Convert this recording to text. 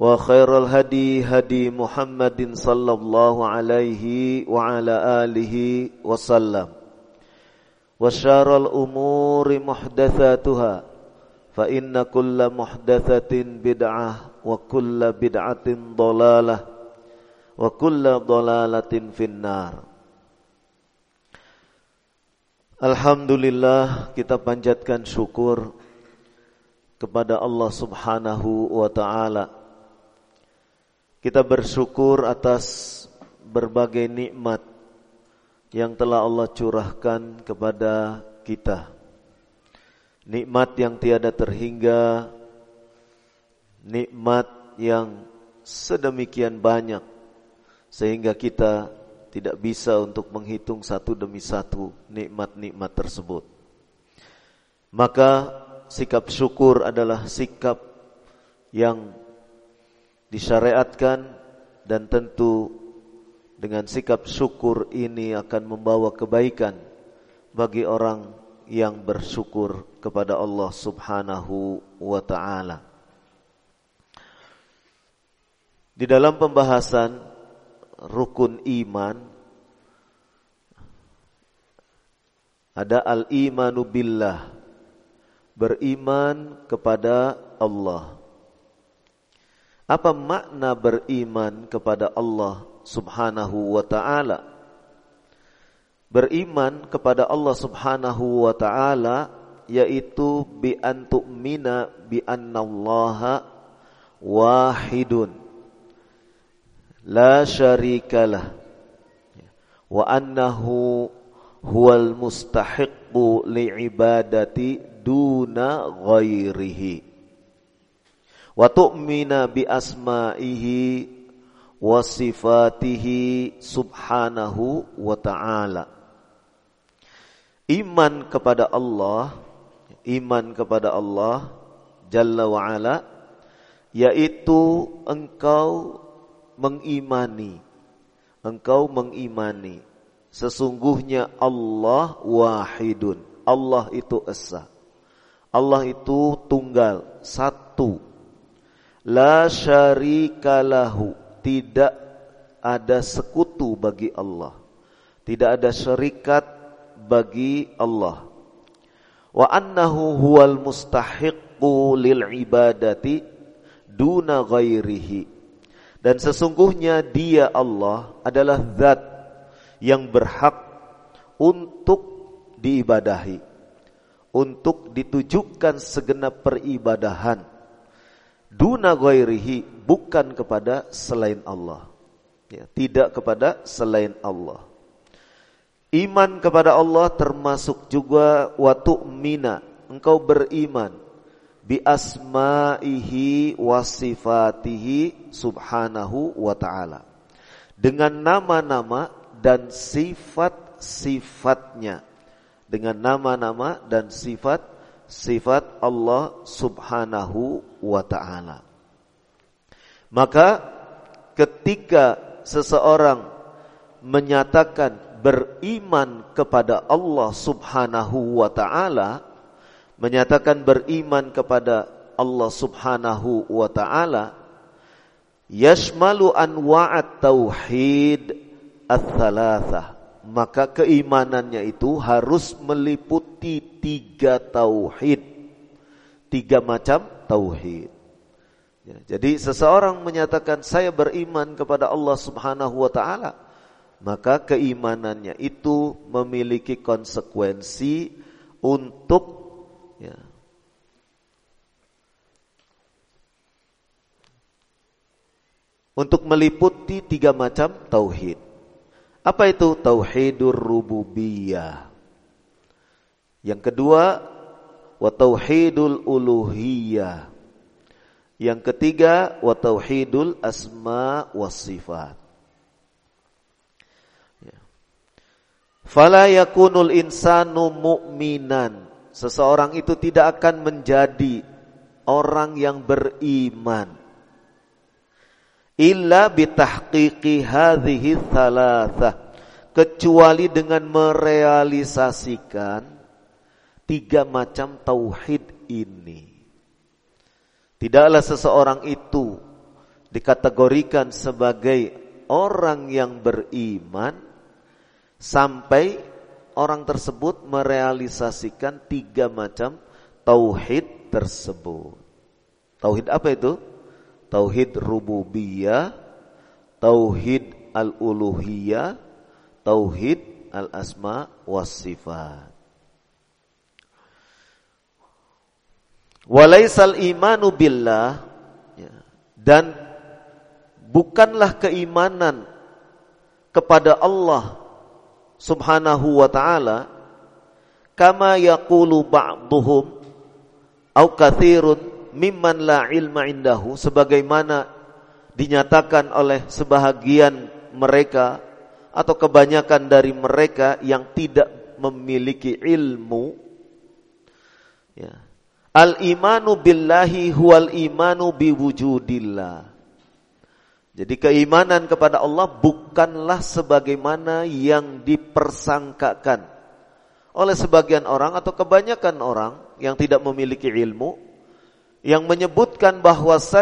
وخير الهدي هدي محمد صلى الله عليه وعلى آله وسلم وشار الأمور محدثاتها فإن كل محدثة بدعة وكل بدعة ضلالة وكل ضلالة في النار Alhamdulillah kita panjatkan syukur kepada Allah Subhanahu wa taala kita bersyukur atas berbagai nikmat yang telah Allah curahkan kepada kita. Nikmat yang tiada terhingga, nikmat yang sedemikian banyak sehingga kita tidak bisa untuk menghitung satu demi satu nikmat-nikmat tersebut. Maka sikap syukur adalah sikap yang disyariatkan dan tentu dengan sikap syukur ini akan membawa kebaikan bagi orang yang bersyukur kepada Allah Subhanahu wa taala. Di dalam pembahasan rukun iman ada al-imanu billah beriman kepada Allah apa makna beriman kepada Allah Subhanahu wa taala? Beriman kepada Allah Subhanahu wa taala yaitu bi antu'mina bi annallaha wahidun. La syarikalah wa annahu huwal mustahiqqu li'ibadati duna ghairihi wa tu'mina bi asma'ihi wa sifatihi subhanahu wa ta'ala. Iman kepada Allah iman kepada Allah jalla wa ala yaitu engkau mengimani engkau mengimani. Sesungguhnya Allah wahidun. Allah itu esa. Allah itu tunggal satu La syarikalahu Tidak ada sekutu bagi Allah. Tidak ada syarikat bagi Allah. Wa annahu huwal mustahiqqu lil ibadati Duna ghairihi. Dan sesungguhnya dia Allah adalah zat yang berhak untuk diibadahi. Untuk ditujukan segenap peribadahan duna ghairihi bukan kepada selain Allah. Ya, tidak kepada selain Allah. Iman kepada Allah termasuk juga watu mina. Engkau beriman bi asma'ihi wa sifatihi subhanahu wa ta'ala. Dengan nama-nama dan sifat-sifatnya. Dengan nama-nama dan sifat-sifat Allah subhanahu wa ta'ala. Maka ketika seseorang menyatakan beriman kepada Allah subhanahu wa ta'ala menyatakan beriman kepada Allah Subhanahu wa taala yashmalu anwa'at tauhid ats-tsalatsah maka keimanannya itu harus meliputi tiga tauhid tiga macam tauhid ya, jadi seseorang menyatakan saya beriman kepada Allah Subhanahu wa taala maka keimanannya itu memiliki konsekuensi untuk Ya. Untuk meliputi tiga macam tauhid. Apa itu tauhidur rububiyah? Yang kedua, wa tauhidul uluhiyah. Yang ketiga, wa tauhidul asma was sifat. Ya. Fala yakunul insanu mu'minan seseorang itu tidak akan menjadi orang yang beriman illa bitahqiqi hadhihi thalathah kecuali dengan merealisasikan tiga macam tauhid ini tidaklah seseorang itu dikategorikan sebagai orang yang beriman sampai orang tersebut merealisasikan tiga macam tauhid tersebut. Tauhid apa itu? Tauhid rububiyah, tauhid al-uluhiyah, tauhid al-asma was sifat. Walaisal imanu billah. Ya, dan bukanlah keimanan kepada Allah subhanahu wa ta'ala kama yaqulu ba'duhum au kathirun mimman la ilma indahu sebagaimana dinyatakan oleh sebahagian mereka atau kebanyakan dari mereka yang tidak memiliki ilmu. Ya al imanu billahi huwal imanu biwujudillah. Jadi keimanan kepada Allah bukanlah sebagaimana yang dipersangkakan oleh sebagian orang atau kebanyakan orang yang tidak memiliki ilmu yang menyebutkan bahwa